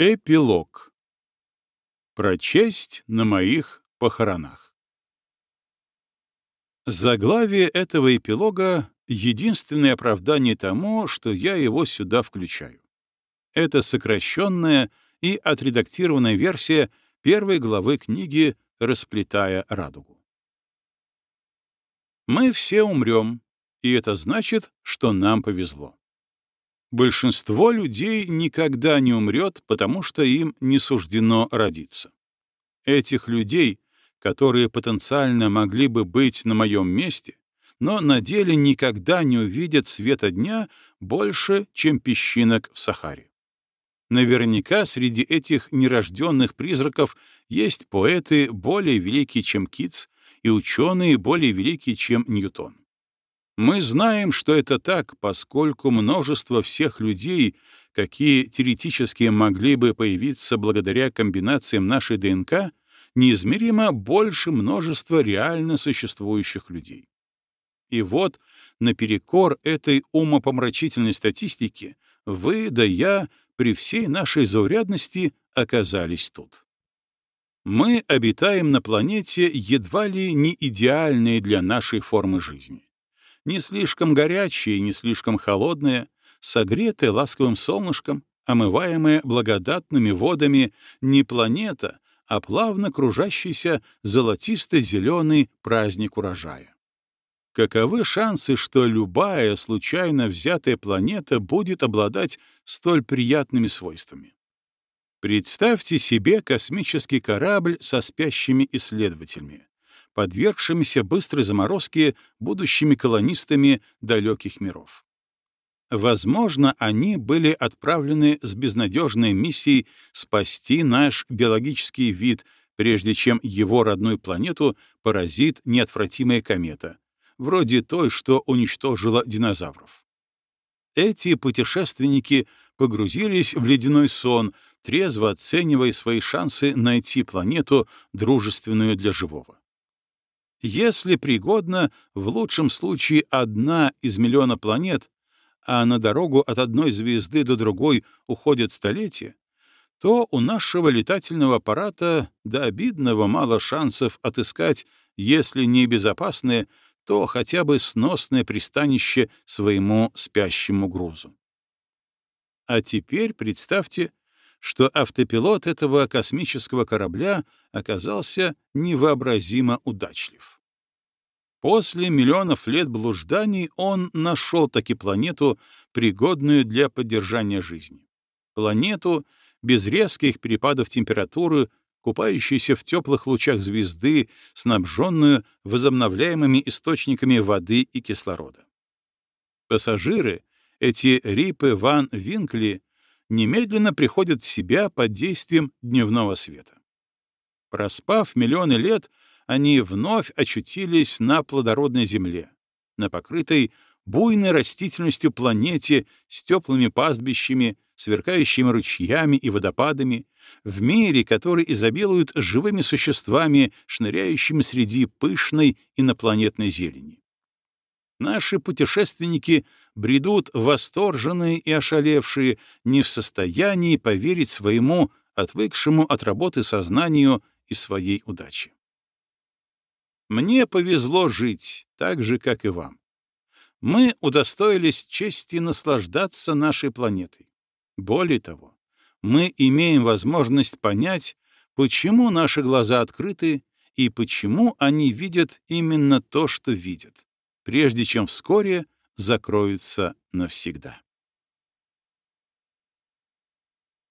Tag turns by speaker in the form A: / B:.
A: Эпилог. Прочесть на моих похоронах. Заглавие этого эпилога — единственное оправдание тому, что я его сюда включаю. Это сокращенная и отредактированная версия первой главы книги «Расплетая радугу». Мы все умрем, и это значит, что нам повезло. Большинство людей никогда не умрет, потому что им не суждено родиться. Этих людей, которые потенциально могли бы быть на моем месте, но на деле никогда не увидят света дня больше, чем песчинок в Сахаре. Наверняка среди этих нерожденных призраков есть поэты более великие, чем Китс, и ученые более великие, чем Ньютон. Мы знаем, что это так, поскольку множество всех людей, какие теоретически могли бы появиться благодаря комбинациям нашей ДНК, неизмеримо больше множества реально существующих людей. И вот, наперекор этой умопомрачительной статистике, вы да я при всей нашей заурядности оказались тут. Мы обитаем на планете едва ли не идеальной для нашей формы жизни не слишком горячее, не слишком холодное, согретое ласковым солнышком, омываемое благодатными водами не планета, а плавно кружащийся золотисто-зеленый праздник урожая. Каковы шансы, что любая случайно взятая планета будет обладать столь приятными свойствами? Представьте себе космический корабль со спящими исследователями подвергшимися быстрой заморозке будущими колонистами далеких миров. Возможно, они были отправлены с безнадежной миссией спасти наш биологический вид, прежде чем его родную планету поразит неотвратимая комета, вроде той, что уничтожила динозавров. Эти путешественники погрузились в ледяной сон, трезво оценивая свои шансы найти планету, дружественную для живого. Если пригодна, в лучшем случае одна из миллиона планет, а на дорогу от одной звезды до другой уходят столетия, то у нашего летательного аппарата до обидного мало шансов отыскать, если не безопасное, то хотя бы сносное пристанище своему спящему грузу. А теперь представьте, что автопилот этого космического корабля оказался невообразимо удачлив. После миллионов лет блужданий он нашел таки планету, пригодную для поддержания жизни. Планету без резких перепадов температуры, купающуюся в теплых лучах звезды, снабженную возобновляемыми источниками воды и кислорода. Пассажиры, эти Рипы Ван Винкли, немедленно приходят в себя под действием дневного света. Проспав миллионы лет, они вновь очутились на плодородной земле, на покрытой буйной растительностью планете с теплыми пастбищами, сверкающими ручьями и водопадами, в мире, который изобилует живыми существами, шныряющими среди пышной инопланетной зелени. Наши путешественники бредут восторженные и ошалевшие, не в состоянии поверить своему отвыкшему от работы сознанию и своей удаче. Мне повезло жить, так же, как и вам. Мы удостоились чести наслаждаться нашей планетой. Более того, мы имеем возможность понять, почему наши глаза открыты и почему они видят именно то, что видят прежде чем вскоре закроются навсегда.